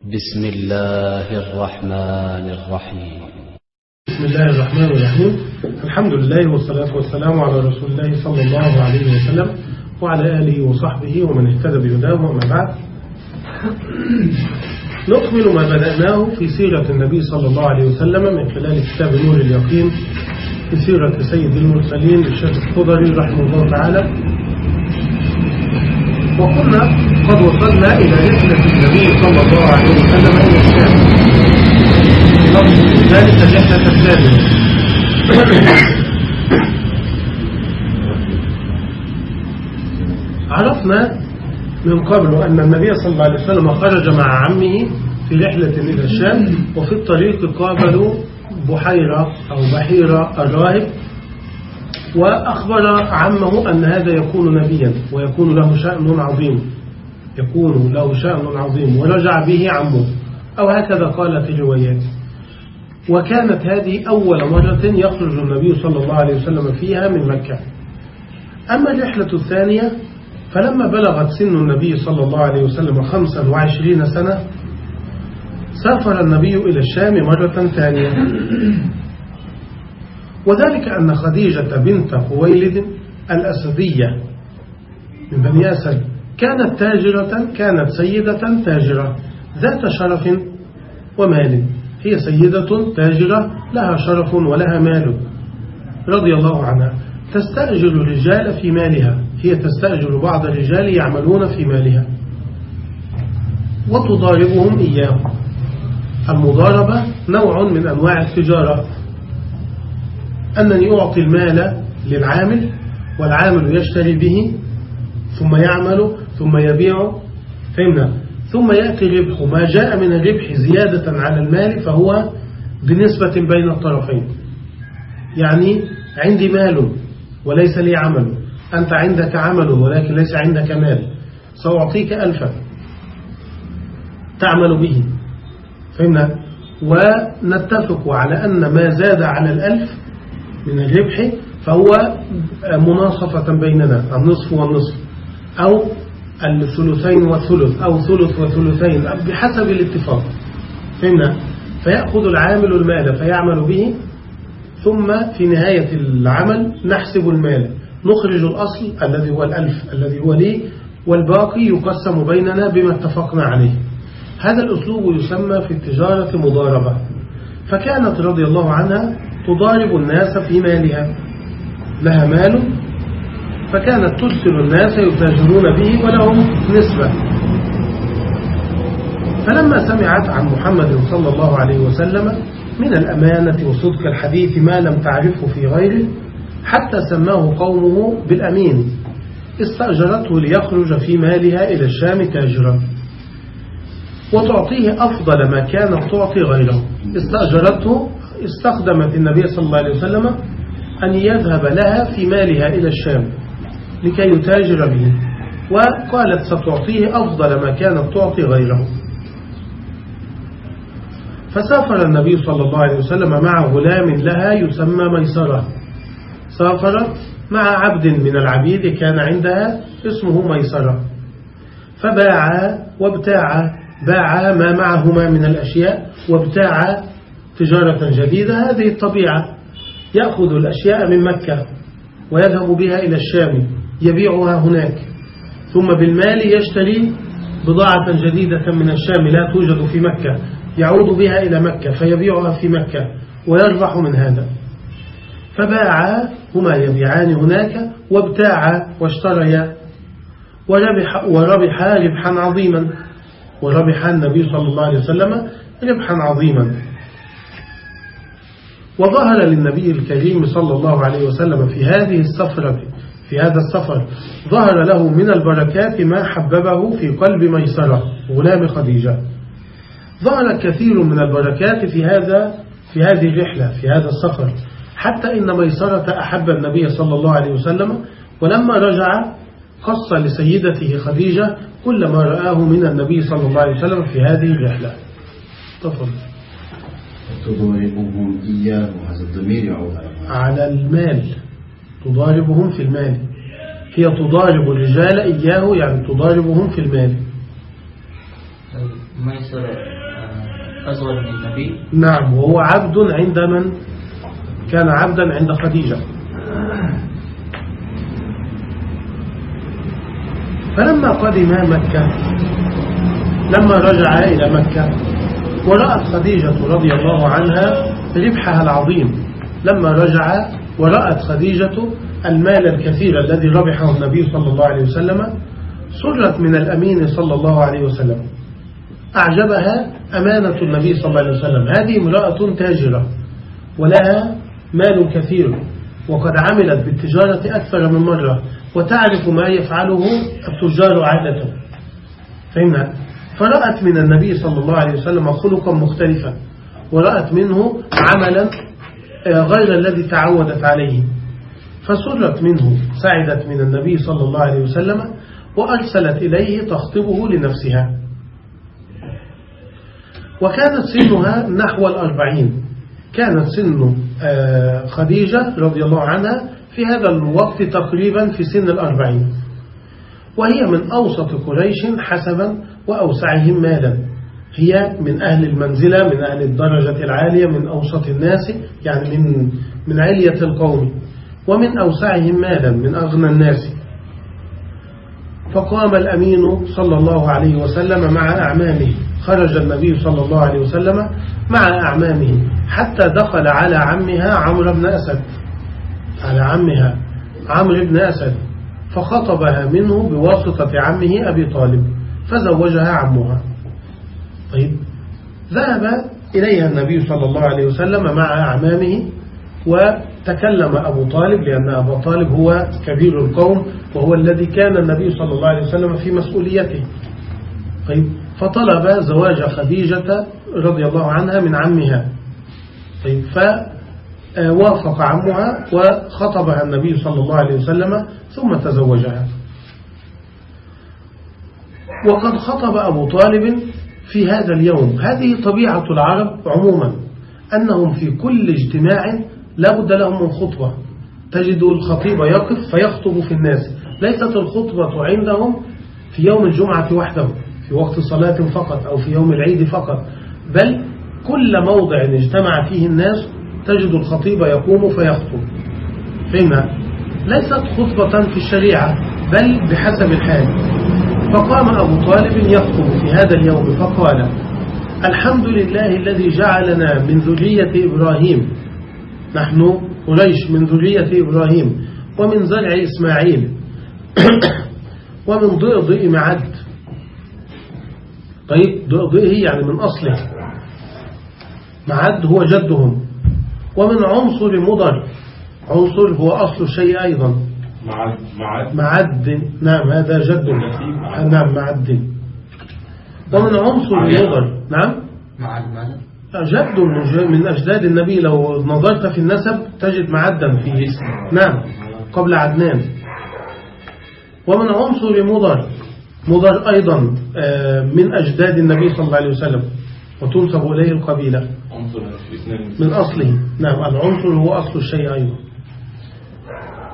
بسم الله الرحمن الرحيم. بسم الله الرحمن الرحيم. الحمد لله والصلاة والسلام على رسول الله صلى الله عليه وسلم وعلى آله وصحبه ومن اهتدى بهداه وما بعد. نكمل ما بدأناه في سيرة النبي صلى الله عليه وسلم من خلال كتاب نور اليقين في سيرة سيد المرسلين للشيخ الخضري رحمه الله تعالى. وكنا قد وصلنا إلى رحلة النبي صلى الله عليه وسلم إلى الشام. ذلك الرحلة الثانية عرفنا من قبل أن النبي صلى الله عليه وسلم خرج مع عمه في رحلة إلى الشام وفي الطريق قابلوا بحيرة أو بحيرة الراهب. وأخبر عمه أن هذا يكون نبيا ويكون له شأن عظيم. يكون له شأن عظيم ورجع به عمه. أو هكذا قالت الروايات وكانت هذه أول مرة يخرج النبي صلى الله عليه وسلم فيها من مكة. أما الرحلة الثانية فلما بلغت سن النبي صلى الله عليه وسلم خمسا وعشرين سنة سافر النبي إلى الشام مرة ثانية. وذلك أن خديجة بنت خويلد الأسدية من بني أسد كانت تاجرة كانت سيدة تاجرة ذات شرف ومال. هي سيدة تاجرة لها شرف ولها مال رضي الله عنها. تستأجر الرجال في مالها. هي تستأجر بعض الرجال يعملون في مالها. وتضاربهم إياه. المضاربة نوع من أنواع التجارة. أنني أعطي المال للعامل والعامل يشتري به ثم يعمل ثم يبيع فهمنا؟ ثم يأتي الربح. ما جاء من الربح زيادة على المال فهو بنسبة بين الطرفين. يعني عندي مال وليس لي عمل. أنت عندك عمل ولكن ليس عندك مال. سأعطيك ألفا تعمل به. فهمنا؟ ونتفق على أن ما زاد على الألف من الربح فهو مناصفة بيننا النصف والنصف أو الثلثين والثلث أو ثلث وثلثين بحسب الاتفاق. فهمنا؟ فيأخذ العامل المال فيعمل به ثم في نهاية العمل نحسب المال. نخرج الأصل الذي هو الألف الذي هو لي والباقي يقسم بيننا بما اتفقنا عليه. هذا الأسلوب يسمى في التجارة مضاربة. فكانت رضي الله عنها تضارب الناس في مالها. لها مال فكانت ترسل الناس يتاجرون به ولهم نسبة. فلما سمعت عن محمد صلى الله عليه وسلم من الأمانة وصدق الحديث ما لم تعرفه في غيره حتى سماه قومه بالأمين استأجرته ليخرج في مالها إلى الشام تاجرا. وتعطيه أفضل ما كانت تعطي غيره. استأجرته استخدمت النبي صلى الله عليه وسلم أن يذهب لها في مالها إلى الشام لكي يتاجر به. وقالت ستعطيه أفضل ما كانت تعطي غيره. فسافر النبي صلى الله عليه وسلم مع غلام لها يسمى ميسرة. سافرت مع عبد من العبيد كان عندها اسمه ميسرة. فباع وابتاع باع ما معهما من الأشياء وابتاع تجارة جديدة هذه الطبيعة يأخذ الأشياء من مكة ويذهب بها إلى الشام يبيعها هناك. ثم بالمال يشتري بضاعة جديدة من الشام لا توجد في مكة يعود بها إلى مكة فيبيعها في مكة ويربح من هذا. فباعا هما يبيعان هناك وابتاعا واشتريا وربح, وربح ربحا عظيما وربح النبي صلى الله عليه وسلم ربحا عظيما. وظهر للنبي الكريم صلى الله عليه وسلم في هذه السفرة في هذا السفر ظهر له من البركات ما حببه في قلب ميسرة غلام خديجة. ظهر كثير من البركات في هذا في هذه الرحلة في هذا السفر حتى إن ميسرة أحب النبي صلى الله عليه وسلم ولما رجع قص لسيدته خديجة كل ما رآه من النبي صلى الله عليه وسلم في هذه الرحلة. تفضل. تضاربهم إياه هذا الضمير يعود على المال. تضاربهم في المال. هي تضارب الرجال إياه يعني تضاربهم في المال. ميسر آه، أصغر من النبي نعم وهو عبد عند من؟ كان عبدا عند خديجة. فلما قدم مكة لما رجع إلى مكة ورأت خديجة رضي الله عنها ربحها العظيم. لما رجع ورأت خديجة المال الكثير الذي ربحه النبي صلى الله عليه وسلم سرت من الأمين صلى الله عليه وسلم. أعجبها أمانة النبي صلى الله عليه وسلم. هذه امرأة تاجرة ولها مال كثير وقد عملت بالتجارة أكثر من مرة وتعرف ما يفعله التجار عادة. فهمنا فرأت من النبي صلى الله عليه وسلم خلقا مختلفا ورأت منه عملا آه، غير الذي تعودت عليه. فسرت منه سعدت من النبي صلى الله عليه وسلم وأرسلت إليه تخطبه لنفسها. وكانت سنها نحو الأربعين. كانت سن آه، خديجة رضي الله عنها في هذا الوقت تقريبا في سن الأربعين. وهي من أوسط قريش حسبا وأوسعهم مالا. هي من أهل المنزلة من أهل الدرجة العالية من أوسط الناس يعني من من علية القوم. ومن أوسعهم مالا من أغنى الناس. فقام الأمين صلى الله عليه وسلم مع أعمامه. خرج النبي صلى الله عليه وسلم مع أعمامه. حتى دخل على عمها عمرو بن أسد. على عمها عمرو بن أسد. فخطبها منه بواسطة عمه أبي طالب. فزوجها عمها. طيب. ذهب إليها النبي صلى الله عليه وسلم مع أعمامه وتكلم أبو طالب لأن أبو طالب هو كبير القوم وهو الذي كان النبي صلى الله عليه وسلم في مسؤوليته. طيب. فطلب زواج خديجة رضي الله عنها من عمها. طيب. فوافق عمها وخطبها النبي صلى الله عليه وسلم ثم تزوجها. وقد خطب أبو طالب في هذا اليوم. هذه طبيعة العرب عموما أنهم في كل اجتماع لابد لهم من خطبة. تجد الخطيب يقف فيخطب في الناس. ليست الخطبة عندهم في يوم الجمعة وحده في وقت صلاة فقط أو في يوم العيد فقط. بل كل موضع اجتمع فيه الناس تجد الخطيب يقوم فيخطب. فهمنا؟ ليست خطبة في الشريعة بل بحسب الحال. فقام أبو طالب يخطب في هذا اليوم فقال الحمد لله الذي جعلنا من ذرية إبراهيم. نحن قريش من ذرية إبراهيم ومن زرع إسماعيل ومن ضئضئ معد. طيب ضئضئه يعني من أصله. معد هو جدهم. ومن عنصر مضر. عنصر هو أصل الشيء أيضا. معد معد. معد. نعم هذا جد. نعم معد. ومن عنصر مضر نعم. مع المال جد من- من أجداد النبي لو نظرت في النسب تجد معدا في نعم قبل عدنان. ومن عنصر مضر. مضر أيضا آه، من أجداد النبي صلى الله عليه وسلم. وتنسب إليه القبيلة. من أصله. نعم العنصر هو أصل الشيء أيضا.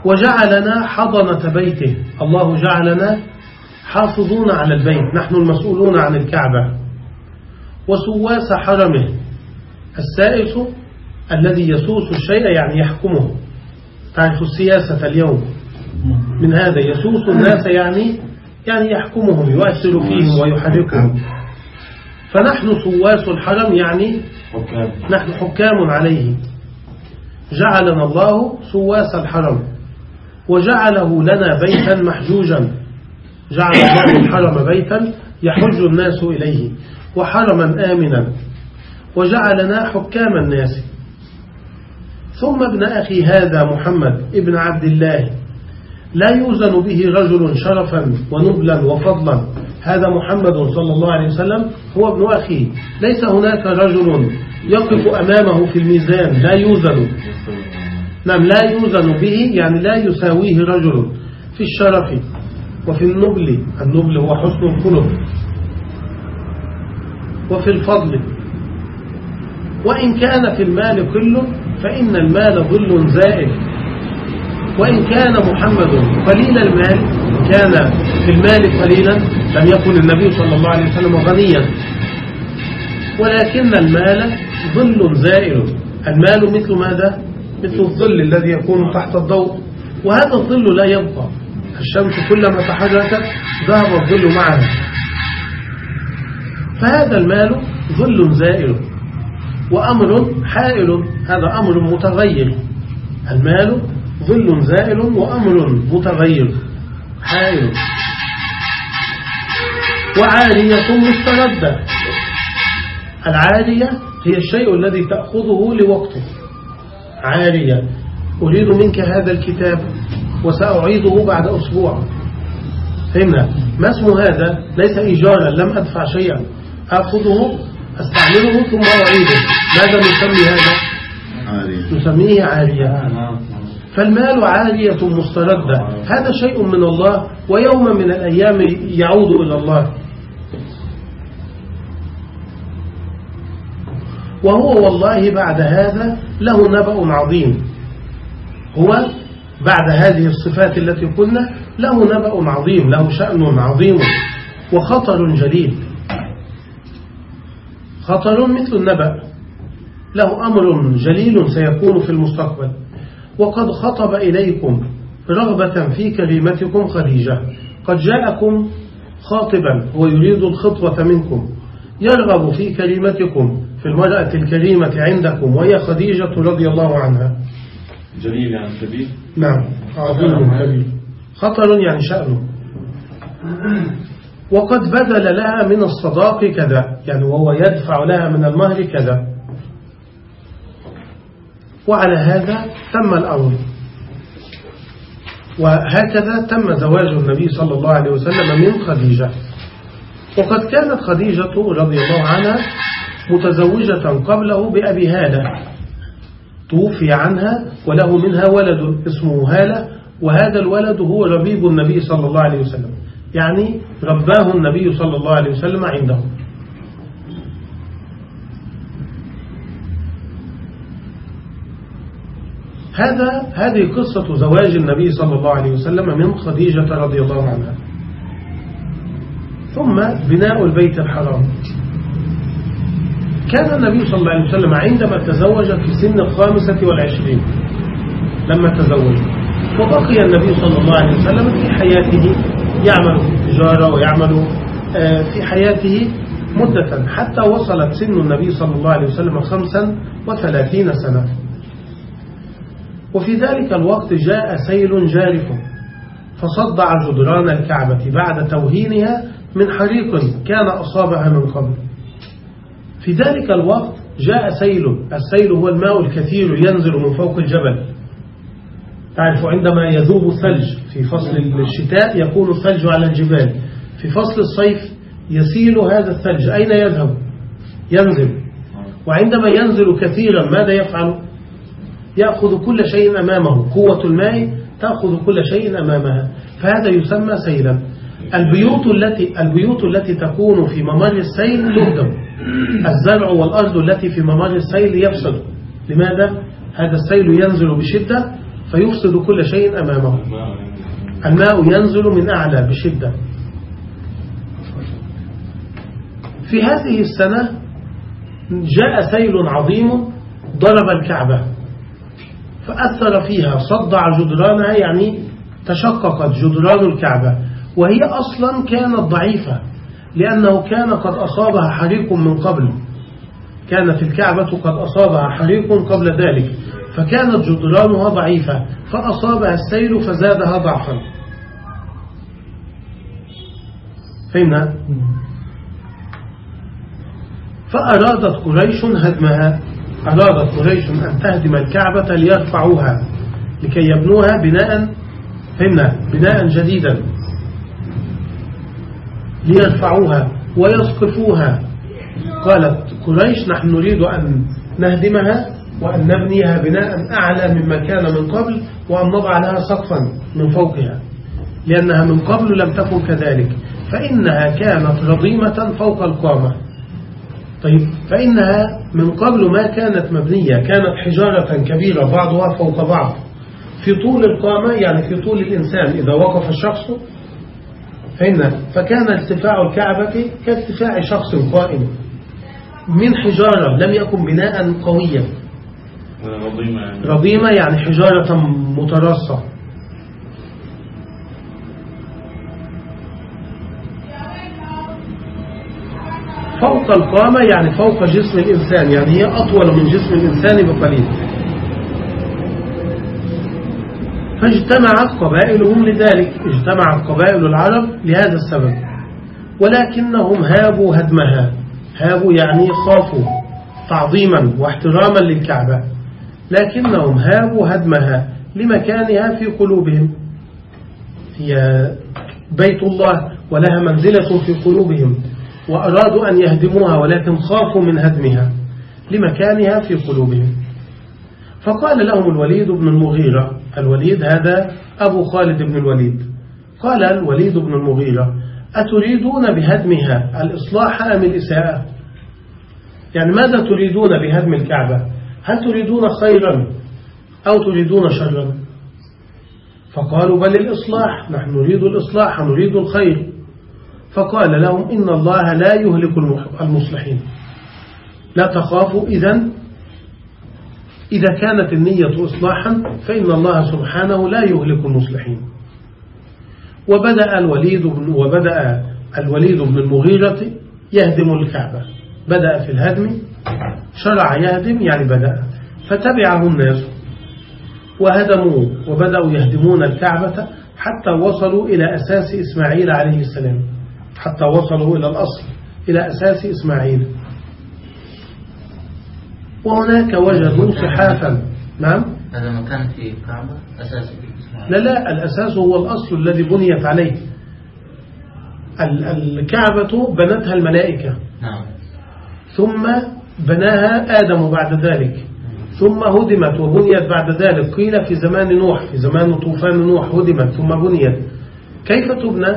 وجعلنا حضنة بيته. الله جعلنا حافظون على البيت. نحن المسؤولون عن الكعبة. وسواس حرمه. السائس الذي يسوس الشيء يعني يحكمه. تعرف السياسة اليوم؟ من هذا يسوس الناس يعني يعني يحكمهم يؤثر فيهم ويحركهم فنحن سواس الحرم يعني نحن حكام عليه. جعلنا الله سواس الحرم. وجعله لنا بيتا محجوجا. جعل الله الحرم بيتا يحج الناس إليه وحرما آمنا. وجعلنا حكام الناس. ثم ابن أخي هذا محمد ابن عبد الله. لا يوزن به رجل شرفا ونبلا وفضلا. هذا محمد صلى الله عليه وسلم هو ابن أخي. ليس هناك رجل يقف أمامه في الميزان. لا يوزن. نعم لا يوزن به يعني لا يساويه رجل في الشرف وفي النبل. النبل هو حسن الخلق وفي الفضل. وإن كان في المال كله فإن المال ظل زائل وإن كان محمد قليل المال كان في المال قليلا لم يكن النبي صلى الله عليه وسلم غنيا. ولكن المال ظل زائل المال مثل ماذا؟ مثل الظل الذي يكون تحت الضوء. وهذا الظل لا يبقى. الشمس كلما تحركت ذهب الظل معها. فهذا المال ظل زائل وأمر حائل. هذا أمر متغير. المال ظل زائل وأمر متغير. حائل. وعارية مستردة العارية هي الشيء الذي تأخذه لوقته. عارية أريد منك هذا الكتاب وسأعيده بعد أسبوع. فهمنا؟ ما اسم هذا؟ ليس إيجارا لم أدفع شيئا. أخذه أستعمله ثم أعيده. ماذا نسمي هذا؟ عارية نسميه عارية فالمال عارية مستردة. هذا شيء من الله ويوم من الأيام يعود إلى الله. وهو والله بعد هذا له نبأ عظيم. هو بعد هذه الصفات التي قلنا له نبأ عظيم له شأن عظيم وخطر جليل. خطر مثل النبأ. له أمر جليل سيكون في المستقبل. وقد خطب إليكم رغبة في كريمتكم خديجة. قد جاءكم خاطبا هو يريد الخطوة منكم. يرغب في كريمتكم في المرأة الكريمة عندكم وهي خديجة رضي الله عنها. جليل يعني كبير نعم عظيم كبير خطر يعني شأنه. وقد بذل لها من الصداق كذا يعني وهو يدفع لها من المهر كذا. وعلى هذا تم الأمر. وهكذا تم زواج النبي صلى الله عليه وسلم من خديجة. وقد كانت خديجة رضي الله عنها متزوجة قبله بأبي هالة. توفي عنها وله منها ولد اسمه هالة وهذا الولد هو ربيب النبي صلى الله عليه وسلم. يعني رباه النبي صلى الله عليه وسلم عنده. هذا هذه قصة زواج النبي صلى الله عليه وسلم من خديجة رضي الله عنها. ثم بناء البيت الحرام. كان النبي صلى الله عليه وسلم عندما تزوج في سن الخامسة والعشرين لما تزوج وبقي النبي صلى الله عليه وسلم في حياته يعمل في التجارة ويعمل آه، في حياته مدة حتى وصلت سن النبي صلى الله عليه وسلم خمسا وثلاثين سنة. وفي ذلك الوقت جاء سيل جارف فصدع جدران الكعبة بعد توهينها من حريق كان أصابها من قبل. في ذلك الوقت جاء سيل. السيل هو الماء الكثير ينزل من فوق الجبل. تعرف عندما يذوب الثلج في فصل الشتاء يكون الثلج على الجبال. في فصل الصيف يسيل هذا الثلج. أين يذهب؟ ينزل. وعندما ينزل كثيرا ماذا يفعل؟ يأخذ كل شيء أمامه. قوة الماء تأخذ كل شيء أمامها. فهذا يسمى سيلا. البيوت التي البيوت التي تكون في ممر السيل تهدم الزرع والأرض التي في ممر السيل يفسد لماذا؟ هذا السيل ينزل بشدة فيفسد كل شيء أمامه. الماء ينزل من أعلى بشدة. في هذه السنة جاء سيل عظيم ضرب الكعبة. فأثر فيها صدع جدرانها يعني تشققت جدران الكعبة. وهي أصلا كانت ضعيفة. لأنه كان قد أصابها حريق من قبل. كانت الكعبة قد أصابها حريق قبل ذلك. فكانت جدرانها ضعيفة. فأصابها السيل فزادها ضعفا. فهمنا؟ فأرادت قريش هدمها. أرادت قريش أن تهدم الكعبة ليرفعوها لكي يبنوها بناء فهمنا؟ بناء جديدا. ليرفعوها ويسقفوها. قالت قريش نحن نريد أن نهدمها وأن نبنيها بناء أعلى مما كان من قبل وأن نضع لها سقفا من فوقها. لأنها من قبل لم تكن كذلك. فإنها كانت رضيمة فوق القامة. طيب فإنها من قبل ما كانت مبنية كانت حجارة كبيرة بعضها فوق بعض. في طول القامة يعني في طول الإنسان إذا وقف الشخص فإن فكان ارتفاع الكعبة كارتفاع شخص قائم من حجارة لم يكن بناء قويا. رضيمة يعني. رضيمة يعني حجارة مترصة فوق القامة يعني فوق جسم الإنسان يعني هي أطول من جسم الإنسان بقليل. فاجتمعت قبائلهم لذلك اجتمعت قبائل العرب لهذا السبب. ولكنهم هابوا هدمها. هابوا يعني خافوا تعظيما واحتراما للكعبة. لكنهم هابوا هدمها لمكانها في قلوبهم. هي بيت الله ولها منزلة في قلوبهم. وأرادوا أن يهدموها ولكن خافوا من هدمها لمكانها في قلوبهم. فقال لهم الوليد بن المغيرة الوليد هذا أبو خالد بن الوليد. قال الوليد بن المغيرة أتريدون بهدمها الإصلاح أم الإساءة؟ يعني ماذا تريدون بهدم الكعبة؟ هل تريدون خيرا أو تريدون شرا؟ فقالوا بل الإصلاح. نحن نريد الإصلاح نريد الخير. فقال لهم إن الله لا يهلك المصلحين. لا تخافوا إذن إذا كانت النية إصلاحا فإن الله سبحانه لا يهلك المصلحين. وبدأ الوليد بن وبدأ الوليد بن المغيرة يهدم الكعبة. بدأ في الهدم شرع يهدم يعني بدأ. فتبعه الناس. وهدموا وبدأوا يهدمون الكعبة حتى وصلوا إلى أساس إسماعيل عليه السلام. حتى وصلوا إلى الأصل إلى أساس إسماعيل. وهناك وجدوا صحافا. نعم؟ هذا مكان في كعبة أساسي لا لا الأساس هو الأصل الذي بنيت عليه. ال- الكعبة بنتها الملائكة. نعم. ثم بناها آدم بعد ذلك. ثم هدمت وبنيت بعد ذلك. قيل في زمان نوح في زمان طوفان نوح هدمت ثم بنيت. كيف تبنى؟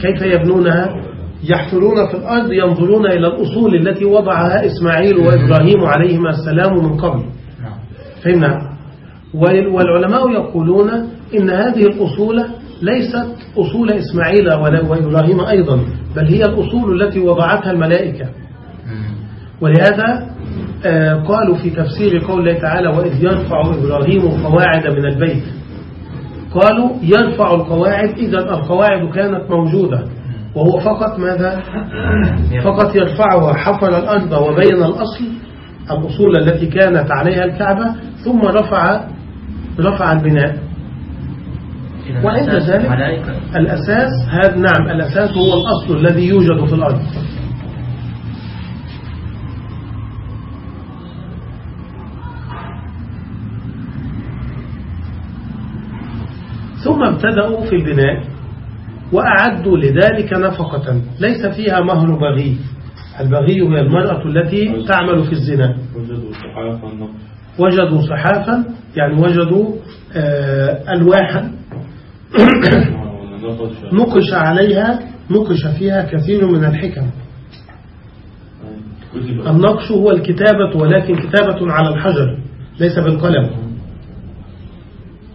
كيف يبنونها؟ يحفرون في الأرض ينظرون إلى الأصول التي وضعها إسماعيل وإبراهيم عليهما السلام من قبل. فهمنا وال- والعلماء يقولون إن هذه الأصول ليست أصول إسماعيل وإبراهيم أيضا بل هي الأصول التي وضعتها الملائكة. ولهذا آه، قالوا في تفسير قوله تعالى وإذ يرفع إبراهيم القواعد من البيت. قالوا يرفع القواعد إذا القواعد كانت موجودة. وهو فقط ماذا؟ فقط يرفعها حفر الأرض وبين الأصل الأصول التي كانت عليها الكعبة ثم رفع رفع البناء. وعند ذلك الأساس هذا نعم الأساس هو الأصل الذي يوجد في الأرض. ثم ابتدأوا في البناء. وأعدوا لذلك نفقة. ليس فيها مهر بغي. البغي هي المرأة التي تعمل في الزنا. وجدوا صحافة النقش وجدوا صحافا يعني وجدوا آه، ألواحا. نقش. عليها نقش فيها كثير من الحكم. النقش هو الكتابة ولكن كتابة على الحجر ليس بالقلم.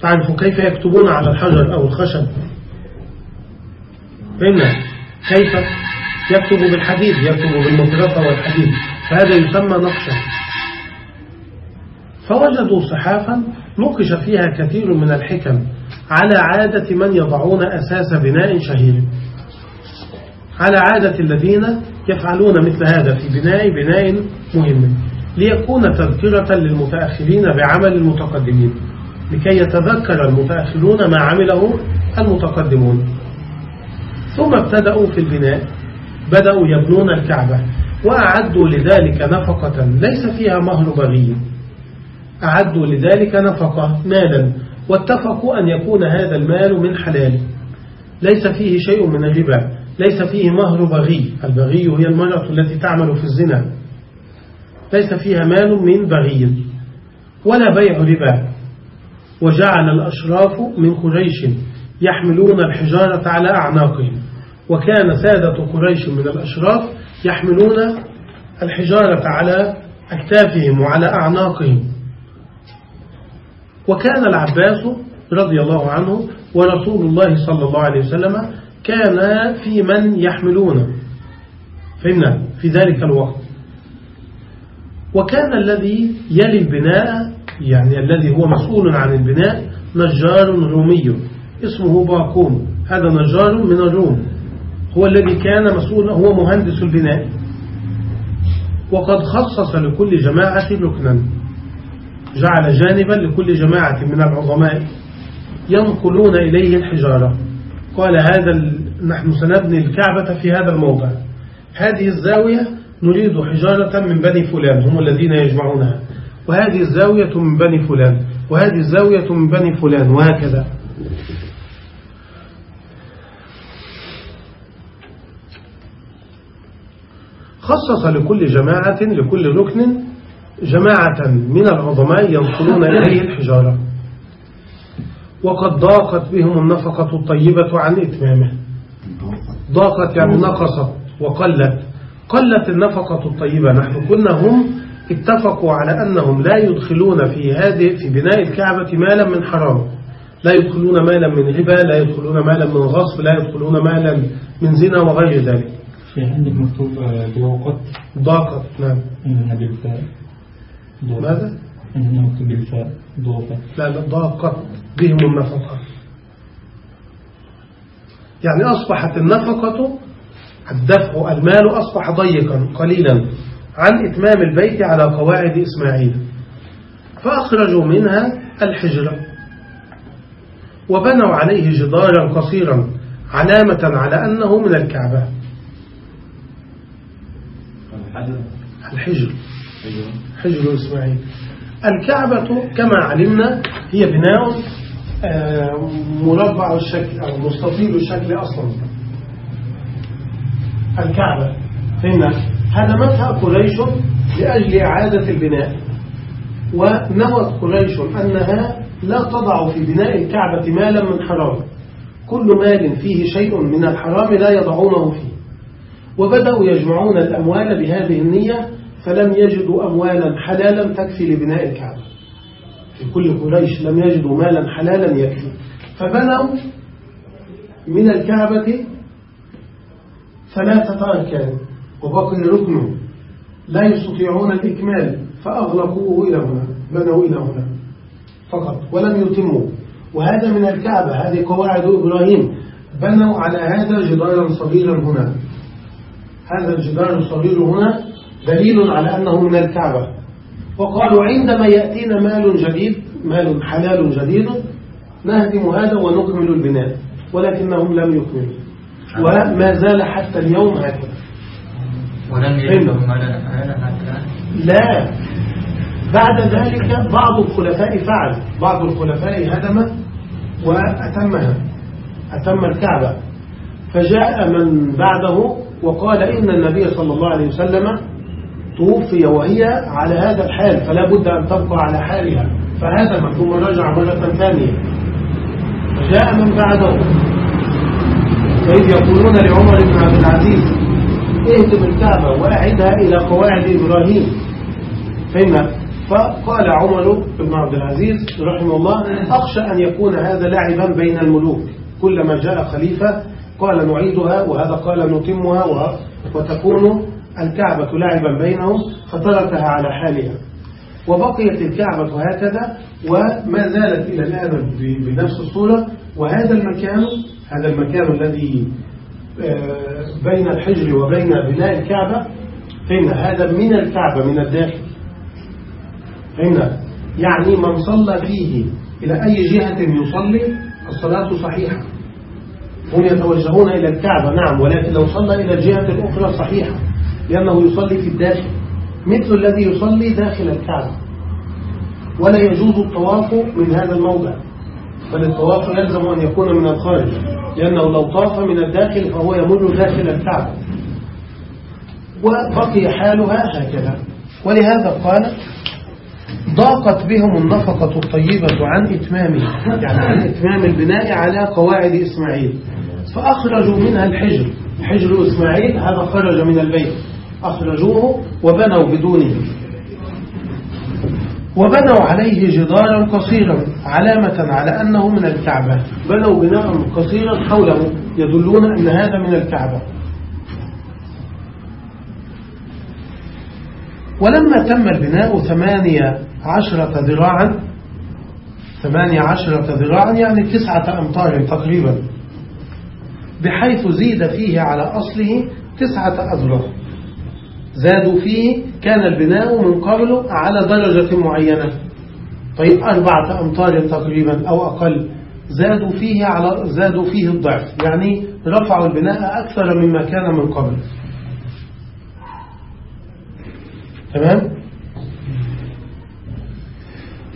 تعرف كيف يكتبون على الحجر أو الخشب؟ فهمنا كيف يكتب بالحديد يكتب بالمطرقة والحديد فهذا يسمى نقشا فوجدوا صحافا نقش فيها كثير من الحكم على عادة من يضعون أساس بناء شهير. على عادة الذين يفعلون مثل هذا في بناء بناء مهم. ليكون تذكرة للمتأخرين بعمل المتقدمين. لكي يتذكر المتأخرون ما عمله المتقدمون. ثم ابتدأوا في البناء بدأوا يبنون الكعبة وأعدوا لذلك نفقة ليس فيها مهر بغي. أعدوا لذلك نفقة مالا واتفقوا أن يكون هذا المال من حلال. ليس فيه شيء من الربا ليس فيه مهر بغي. البغي هي المرأة التي تعمل في الزنا. ليس فيها مال من بغي ولا بيع ربا. وجعل الأشراف من قريش. يحملون الحجارة على أعناقهم. وكان سادة قريش من الأشراف يحملون الحجارة على أكتافهم وعلى أعناقهم. وكان العباس رضي الله عنه ورسول الله صلى الله عليه وسلم كان في من يحملون. فهمنا في ذلك الوقت. وكان الذي يلي البناء يعني الذي هو مسؤول عن البناء نجار رومي. اسمه باكون. هذا نجار من الروم هو الذي كان مسؤولا هو مهندس البناء. وقد خصص لكل جماعة ركنا. جعل جانبا لكل جماعة من العظماء ينقلون إليه الحجارة. قال هذا. نحن سنبني الكعبة في هذا الموضع. هذه الزاوية نريد حجارة من بني فلان. هم الذين يجمعونها. وهذه الزاوية من بني فلان. وهذه الزاوية من بني فلان. وهكذا. خصص لكل جماعة لكل ركن جماعة من العظماء ينقلون إليه الحجارة. وقد ضاقت بهم النفقة الطيبة عن إتمامه. ضاقت يعني نقصت وقلت. قلت النفقة الطيبة. نحن كنا هم اتفقوا على أنهم لا يدخلون في هذه في بناء الكعبة مالا من حرام. لا يدخلون مالا من ربا لا يدخلون مالا من غصب لا يدخلون مالا من زنا وغير ذلك. في عندك مكتوب آه، ضاقت ضاقت نعم. إنها بالفاء. ماذا؟ إنها مكتوب بالفاء. ضاقت. لا لا ضاقت. بهم النفقة. يعني أصبحت النفقة الدفع المال أصبح ضيقا قليلا عن إتمام البيت على قواعد إسماعيل. فأخرجوا منها الحجرة وبنوا عليه جدارا قصيرا علامة على أنه من الكعبة. الحجر. الحجر. حجر إسماعيل. الكعبة كما علمنا هي بناء آه، مربع الشكل أو مستطيل الشكل أصلا. الكعبة. فهمنا؟ هدمتها قريش لأجل إعادة البناء. ونوت قريش أنها لا تضع في بناء الكعبة مالا من حرام. كل مال فيه شيء من الحرام لا يضعونه فيه. وبدأوا يجمعون الأموال بهذه النية فلم يجدوا أموالا حلالا تكفي لبناء الكعبة. في كل قريش لم يجدوا مالا حلالا يكفي. فبنوا من الكعبة ثلاثة أركان. وبقي ركن. لا يستطيعون الإكمال فأغلقوه إلى هنا بنوا إلى هنا فقط ولم يتموا. وهذا من الكعبة هذه قواعد إبراهيم. بنوا على هذا جدارا صغيرا هنا. هذا الجدار الصغير هنا دليل على أنه من الكعبة. وقالوا عندما يأتينا مال جديد مال حلال جديد نهدم هذا ونكمل البناء ولكنهم لم يكملوا. وما زال حتى اليوم هكذا. ولم هكذا لا. بعد ذلك بعض الخلفاء فعل. بعض الخلفاء هدم وأتمها. أتم الكعبة. فجاء من بعده وقال إن النبي صلى الله عليه وسلم توفي وهي على هذا الحال فلا بد أن تبقى على حالها. فهدم ثم رجع مرة ثانية. فجاء من بعده. فإذ يقولون لعمر بن عبد العزيز اهدم الكعبة وأعدها إلى قواعد إبراهيم. فهمنا؟ فقال عمر بن عبد العزيز رحمه الله أخشى أن يكون هذا لعبا بين الملوك. كلما جاء خليفة قال نعيدها وهذا قال نتمها وتكون الكعبة لعبا بينهم فتركها على حالها. وبقيت الكعبة هكذا وما زالت إلى الآن بنفس الصورة. وهذا المكان هذا المكان الذي آه، بين الحجر وبين بناء الكعبة فإن هذا من الكعبة من الداخل. فهمنا يعني من صلى فيه إلى أي جهة يصلي الصلاة صحيحة. هم يتوجهون إلى الكعبة نعم ولكن لو صلى إلى الجهة الأخرى صحيحة لأنه يصلي في الداخل. مثل الذي يصلي داخل الكعبة. ولا يجوز الطواف من هذا الموضع. بل الطواف يلزم أن يكون من الخارج لأنه لو طاف من الداخل فهو يمر داخل الكعبة. وبقي حالها هكذا. ولهذا قال ضاقت بهم النفقة الطيبة عن إتمامه يعني عن إتمام البناء على قواعد إسماعيل. فأخرجوا منها الحجر. حجر إسماعيل هذا خرج من البيت. أخرجوه وبنوا بدونه. وبنوا عليه جدارا قصيرا علامة على أنه من الكعبة. بنوا بناء قصيرا حوله يدلون أن هذا من الكعبة. ولما تم البناء ثمانية عشرة ذراعا ثمانية عشرة ذراعا يعني تسعة أمتار تقريبا. بحيث زيد فيه على أصله تسعة أذرع. زادوا فيه كان البناء من قبل على درجة معينة. طيب أربعة أمتار تقريبا أو أقل. زادوا فيه على زادوا فيه الضعف. يعني رفعوا البناء أكثر مما كان من قبل. تمام؟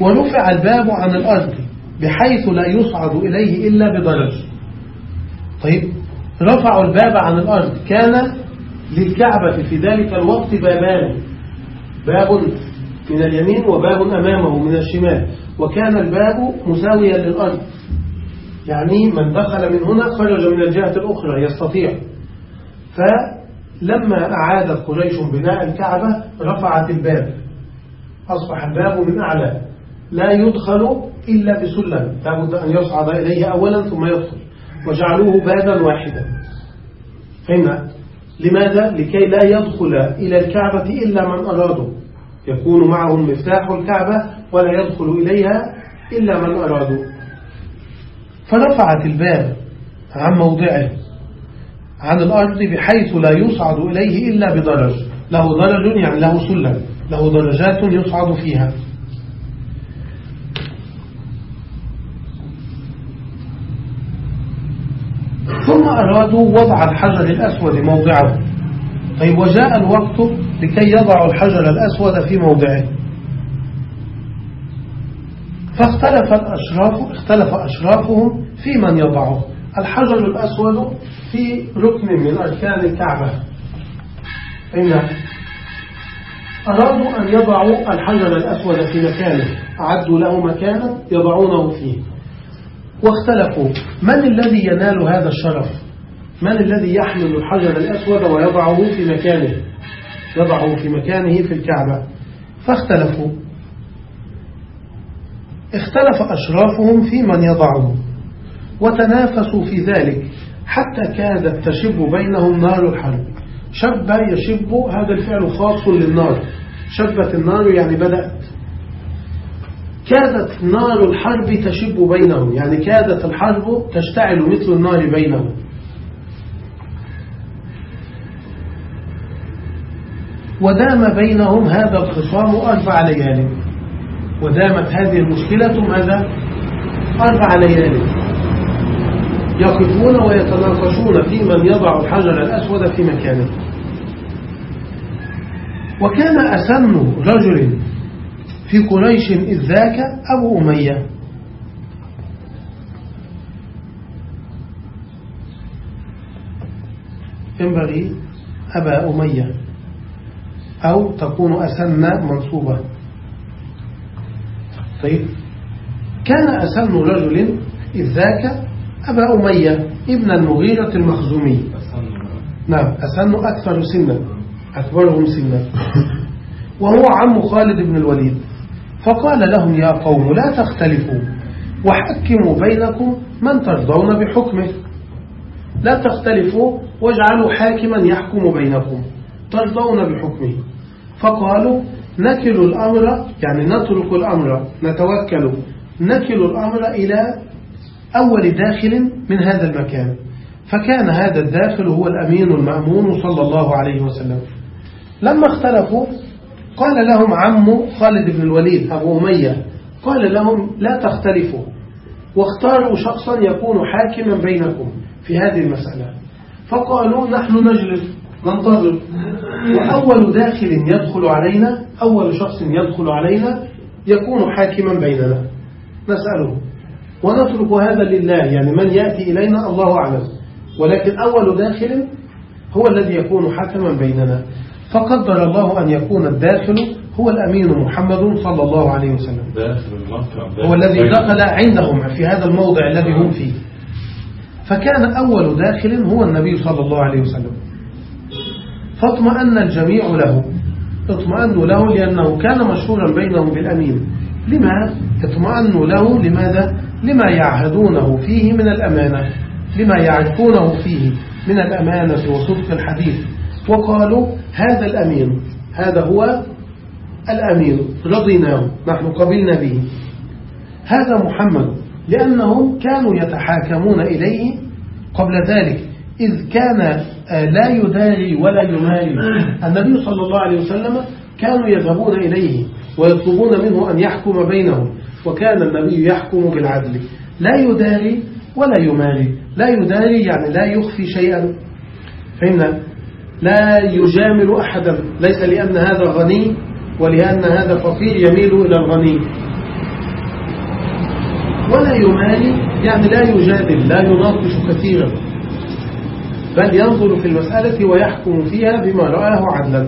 ورفع الباب عن الأرض بحيث لا يصعد إليه إلا بدرج. طيب رفعوا الباب عن الأرض. كان للكعبة في ذلك الوقت بابان. باب من اليمين وباب أمامه من الشمال. وكان الباب مساويا للأرض. يعني من دخل من هنا خرج من الجهة الأخرى يستطيع. فلما أعادت قريش بناء الكعبة رفعت الباب. أصبح الباب من أعلى. لا يدخل إلا بسلم. لابد أن يصعد إليه أولا ثم يدخل. وجعلوه بابا واحدا. فهمنا؟ لماذا؟ لكي لا يدخل إلى الكعبة إلا من أرادوا. يكون معهم مفتاح الكعبة ولا يدخل إليها إلا من أرادوا. فرفعت الباب عن موضعه عن الأرض بحيث لا يصعد إليه إلا بدرج. له درج يعني له سلم له درجات يصعد فيها ثم وضع الحجر الأسود موضعه طيب وجاء الوقت لكي يضعوا الحجر الأسود في موضعه. فاختلف الأشراف اختلف أشرافهم في من يضعه. الحجر الأسود في ركن من أركان الكعبة. إن أرادوا أن يضعوا الحجر الأسود في مكانه. أعدوا له مكانا يضعونه فيه. واختلفوا. من الذي ينال هذا الشرف؟ من الذي يحمل الحجر الأسود ويضعه في مكانه؟ يضعه في مكانه في الكعبة. فاختلفوا. اختلف أشرافهم في من يضعه وتنافسوا في ذلك حتى كادت تشب بينهم نار الحرب. شب يشب هذا الفعل خاص للنار. شبت النار يعني بدأت. كادت نار الحرب تشب بينهم يعني كادت الحرب تشتعل مثل النار بينهم. ودام بينهم هذا الخصام أربع ليال. ودامت هذه المشكلة ماذا؟ أربع ليال. يقفون ويتناقشون في من يضع الحجر الأسود في مكانه. وكان أسن رجل في قريش إذ ذاك أبو أمية. ينبغي أبا أمية أو تكون أسن منصوبة. طيب. كان أسن رجل إذ ذاك أبا أمية ابن المغيرة المخزومي. نعم أسن أكثر سنا أكبرهم سنا. وهو عم خالد بن الوليد. فقال لهم يا قوم لا تختلفوا. وحكموا بينكم من ترضون بحكمه. لا تختلفوا واجعلوا حاكما يحكم بينكم. ترضون بحكمه. فقالوا نكل الأمر يعني نترك الأمر نتوكل نكل الأمر إلى أول داخل من هذا المكان. فكان هذا الداخل هو الأمين المأمون صلى الله عليه وسلم. لما اختلفوا قال لهم عم خالد بن الوليد أبو أمية قال لهم لا تختلفوا واختاروا شخصا يكون حاكما بينكم في هذه المسألة. فقالوا نحن نجلس. ننتظر. وأول داخل يدخل علينا أول شخص يدخل علينا يكون حاكما بيننا. نسأله. ونترك هذا لله يعني من يأتي إلينا الله أعلم. ولكن أول داخل هو الذي يكون حكما بيننا. فقدر الله أن يكون الداخل هو الأمين محمد صلى الله عليه وسلم. هو الذي دخل عندهم في هذا الموضع الذي هم فيه. فكان أول داخل هو النبي صلى الله عليه وسلم. فاطمأن الجميع له. اطمأنوا له لأنه كان مشهورا بينهم بالأمين. لما؟ اطمأنوا له لماذا؟ لما يعهدونه فيه من الأمانة. لما يعرفونه فيه من الأمانة وصدق الحديث. وقالوا هذا الأمين هذا هو الأمير رضيناه. نحن قبلنا به. هذا محمد لأنهم كانوا يتحاكمون إليه قبل ذلك. إذ كان لا يداري ولا يماري. النبي صلى الله عليه وسلم كانوا يذهبون إليه ويطلبون منه أن يحكم بينهم وكان النبي يحكم بالعدل. لا يداري ولا يماري. لا يداري يعني لا يخفي شيئا. فإن لا يجامل أحدا. ليس لأن هذا غني ولأن هذا فقير يميل إلى الغني. ولا يماري يعني لا يجادل لا يناقش كثيرا. بل ينظر في المسألة ويحكم فيها بما رآه عدلا.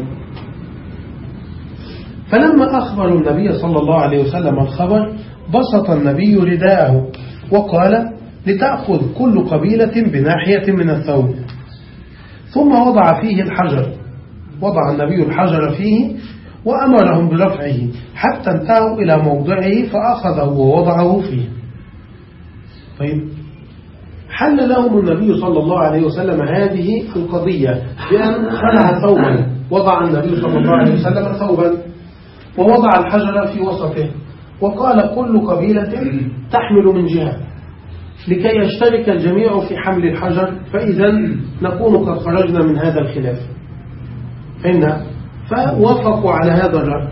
فلما أخبروا النبي صلى الله عليه وسلم الخبر بسط النبي رداءه وقال لتأخذ كل قبيلة بناحية من الثوب. ثم وضع فيه الحجر. وضع النبي الحجر فيه وأمرهم برفعه حتى انتهوا إلى موضعه فأخذه ووضعه فيه. طيب حل لهم النبي صلى الله عليه وسلم هذه القضية بأن خلع ثوبا. وضع النبي صلى الله عليه وسلم ثوبا. ووضع الحجر في وسطه. وقال كل قبيلة تحمل من جهة. لكي يشترك الجميع في حمل الحجر فإذا نكون قد خرجنا من هذا الخلاف. فإن فوافقوا على هذا الرأي.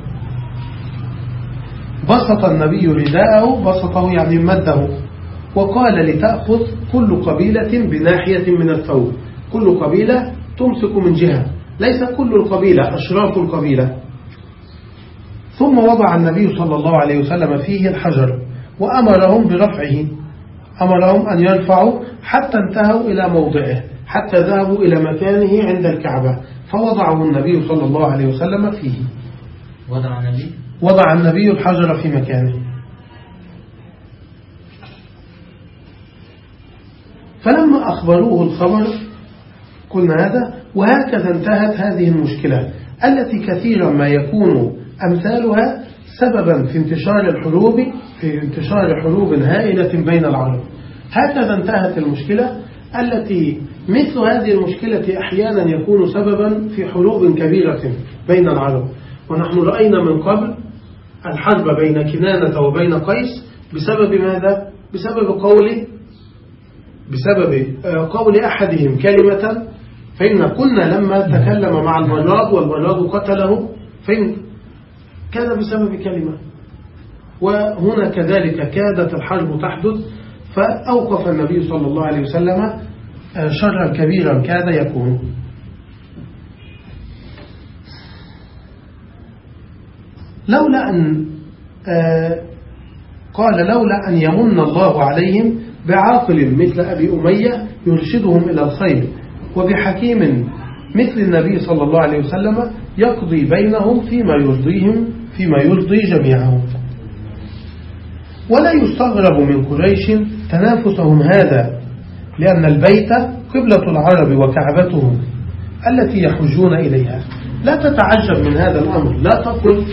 بسط النبي رداءه بسطه يعني مده. وقال لتأخذ كل قبيلة بناحية من الثوب. كل قبيلة تمسك من جهة. ليس كل القبيلة أشراف القبيلة. ثم وضع النبي صلى الله عليه وسلم فيه الحجر وأمرهم برفعه. أمرهم أن يرفعوا حتى انتهوا إلى موضعه حتى ذهبوا إلى مكانه عند الكعبة. فوضعه النبي صلى الله عليه وسلم فيه. وضع النبي؟ وضع النبي الحجر في مكانه. فلما أخبروه الخبر قلنا هذا وهكذا انتهت هذه المشكلة التي كثيرا ما يكون أمثالها سببا في انتشار الحروب في انتشار حروب هائلة بين العرب هكذا انتهت المشكلة التي مثل هذه المشكلة أحيانا يكون سببا في حروب كبيرة بين العرب ونحن رأينا من قبل الحرب بين كنانة وبين قيس بسبب ماذا؟ بسبب قول بسبب قول أحدهم كلمة فإن كنا لما تكلم مع المراد والمراد قتله فإن كان بسبب كلمة. وهنا كذلك كادت الحرب تحدث فأوقف النبي صلى الله عليه وسلم شرا كبيرا كاد يكون. لولا أن قال لولا أن يمن الله عليهم بعاقل مثل أبي أمية يرشدهم إلى الخير وبحكيم مثل النبي صلى الله عليه وسلم يقضي بينهم فيما يرضيهم فيما يرضي جميعهم. ولا يستغرب من قريش تنافسهم هذا لأن البيت قبلة العرب وكعبتهم التي يحجون إليها. لا تتعجب من هذا الأمر لا تقل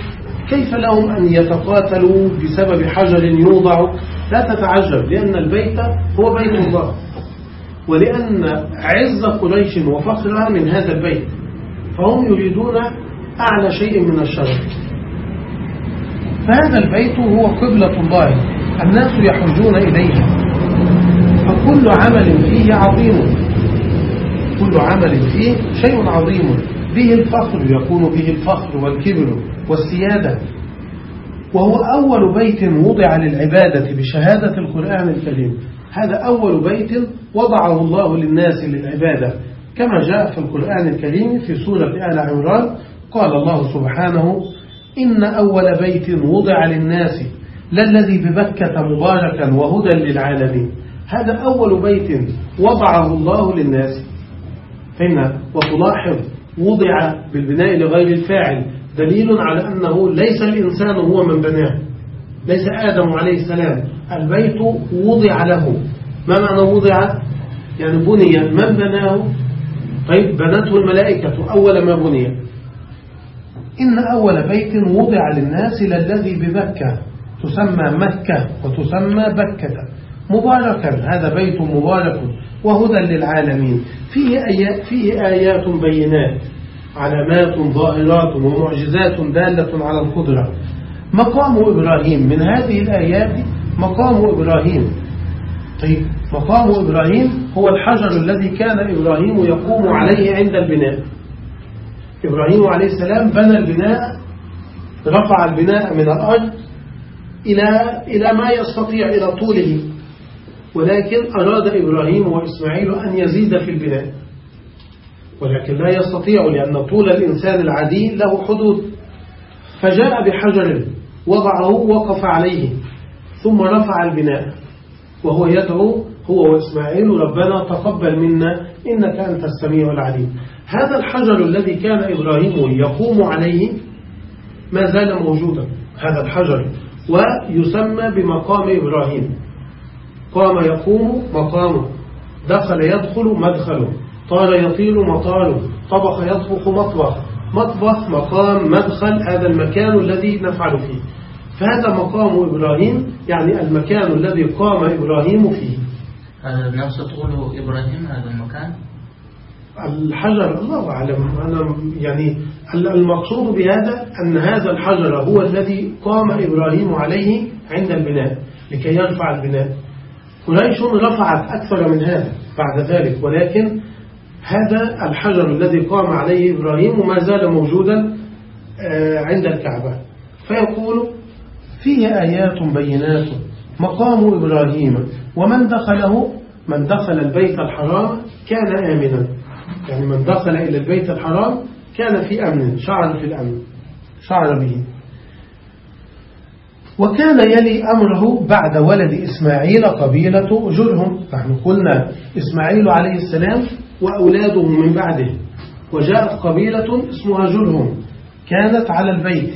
كيف لهم أن يتقاتلوا بسبب حجر يوضع لا تتعجب لأن البيت هو بيت الله. ولأن عز قريش وفخرها من هذا البيت فهم يريدون أعلى شيء من الشرف. فهذا البيت هو قبلة الله الناس يحجون إليه. فكل عمل فيه عظيم. كل عمل فيه شيء عظيم. به الفخر يكون به الفخر والكبر والسيادة. وهو أول بيت وضع للعبادة بشهادة القرآن الكريم. هذا أول بيت وضعه الله للناس للعبادة. كما جاء في القرآن الكريم في سورة آل عمران قال الله سبحانه إن أول بيت وضع للناس للذي ببكة مباركا وهدى للعالمين. هذا أول بيت وضعه الله للناس. فإن وتلاحظ وضع بالبناء لغير الفاعل دليل على أنه ليس الإنسان هو من بناه. ليس آدم عليه السلام. البيت وضع له. ما معنى وضع؟ يعني بني. من بناه؟ طيب بنته الملائكة. أول ما بني. إن أول بيت وضع للناس للذي ببكة تسمى مكة وتسمى بكة. مباركا. هذا بيت مبارك وهدى للعالمين. فيه آيات, فيه آيات بينات. علامات ظاهرات ومعجزات دالة على القدرة. مقام إبراهيم من هذه الآيات مقام إبراهيم. طيب مقام إبراهيم هو الحجر الذي كان إبراهيم يقوم عليه عند البناء. إبراهيم عليه السلام بنى البناء رفع البناء من الأرض إلى إلى ما يستطيع إلى طوله. ولكن أراد إبراهيم وإسماعيل أن يزيد في البناء. ولكن لا يستطيع لأن طول الإنسان العادي له حدود. فجاء بحجر وضعه وقف عليه ثم رفع البناء وهو يدعو هو وإسماعيل ربنا تقبل منا إنك أنت السميع العليم. هذا الحجر الذي كان إبراهيم يقوم عليه ما زال موجودا هذا الحجر ويسمى بمقام إبراهيم. قام يقوم مقامه دخل يدخل مدخله. طار يطير مطاره طبخ يطبخ مطبخ. مطبخ مقام مدخل هذا المكان الذي نفعل فيه. فهذا مقام إبراهيم يعني المكان الذي قام إبراهيم فيه. هذا نفس طول إبراهيم هذا المكان؟ الحجر الله أعلم. أنا يعني المقصود بهذا أن هذا الحجر هو الذي قام إبراهيم عليه عند البناء لكي يرفع البناء. قريش رفعت أكثر من هذا بعد ذلك ولكن هذا الحجر الذي قام عليه إبراهيم وما زال موجودا آه، عند الكعبة. فيقول فيه آيات بينات. مقام إبراهيم. ومن دخله؟ من دخل البيت الحرام كان آمنا. يعني من دخل إلى البيت الحرام كان في أمن شعر في الأمن شعر به. وكان يلي أمره بعد ولد إسماعيل قبيلة جرهم. نحن قلنا إسماعيل عليه السلام وأولاده من بعده. وجاءت قبيلة اسمها جرهم كانت على البيت.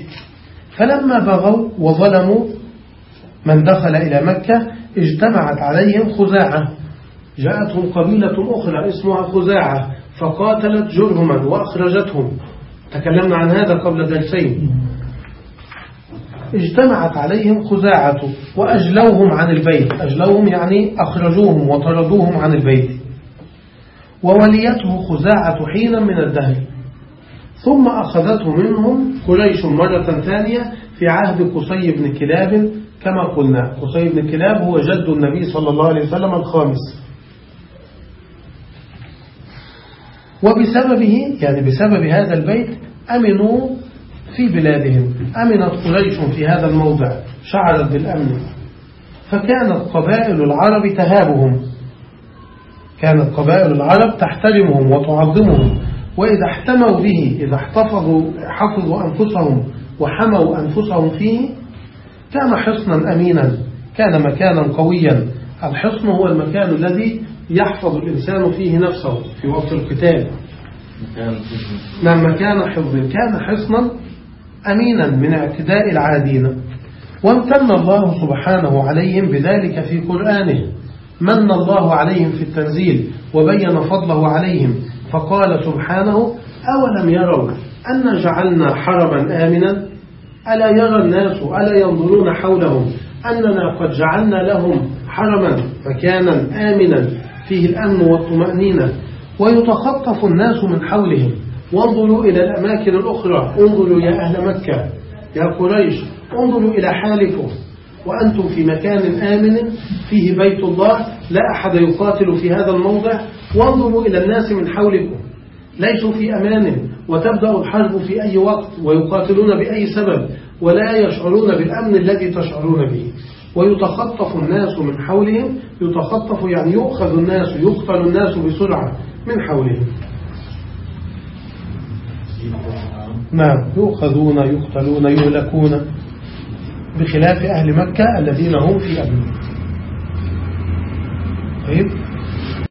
فلما بغوا وظلموا من دخل إلى مكة اجتمعت عليهم خزاعة. جاءتهم قبيلة أخرى اسمها خزاعة فقاتلت جرهما وأخرجتهم. تكلمنا عن هذا قبل درسين. اجتمعت عليهم خزاعة وأجلوهم عن البيت. أجلوهم يعني أخرجوهم وطردوهم عن البيت. ووليته خزاعة حينا من الدهر. ثم أخذته منهم قريش مرة ثانية في عهد قصي بن كلاب كما قلنا قصي بن كلاب هو جد النبي صلى الله عليه وسلم الخامس. وبسببه يعني بسبب هذا البيت أمنوا في بلادهم. أمنت قريش في هذا الموضع شعرت بالأمن. فكانت قبائل العرب تهابهم. كانت قبائل العرب تحترمهم وتعظمهم وإذا احتموا به إذا احتفظوا حفظوا أنفسهم وحموا أنفسهم فيه كان حصنا أمينا كان مكانا قويا. الحصن هو المكان الذي يحفظ الإنسان فيه نفسه في وقت القتال نعم مكان حفظ. كان حصنا أمينا من اعتداء العادين. وامتن الله سبحانه عليهم بذلك في قرآنه. من الله عليهم في التنزيل وبين فضله عليهم فقال سبحانه أولم يروا أن جعلنا حرما آمنا؟ ألا يرى الناس ألا ينظرون حولهم أننا قد جعلنا لهم حرما مكانا آمنا فيه الأمن والطمأنينة. ويتخطف الناس من حولهم. وانظروا إلى الأماكن الأخرى انظروا يا أهل مكة يا قريش انظروا إلى حالكم. وأنتم في مكان آمن فيه بيت الله لا أحد يقاتل في هذا الموضع. وانظروا إلى الناس من حولكم. ليسوا في أمان وتبدأ الحرب في أي وقت ويقاتلون بأي سبب ولا يشعرون بالأمن الذي تشعرون به. ويتخطف الناس من حولهم يتخطف يعني يؤخذ الناس يقتل الناس بسرعة من حولهم. نعم. يؤخذون يقتلون يهلكون. بخلاف أهل مكة الذين هم في أمن طيب؟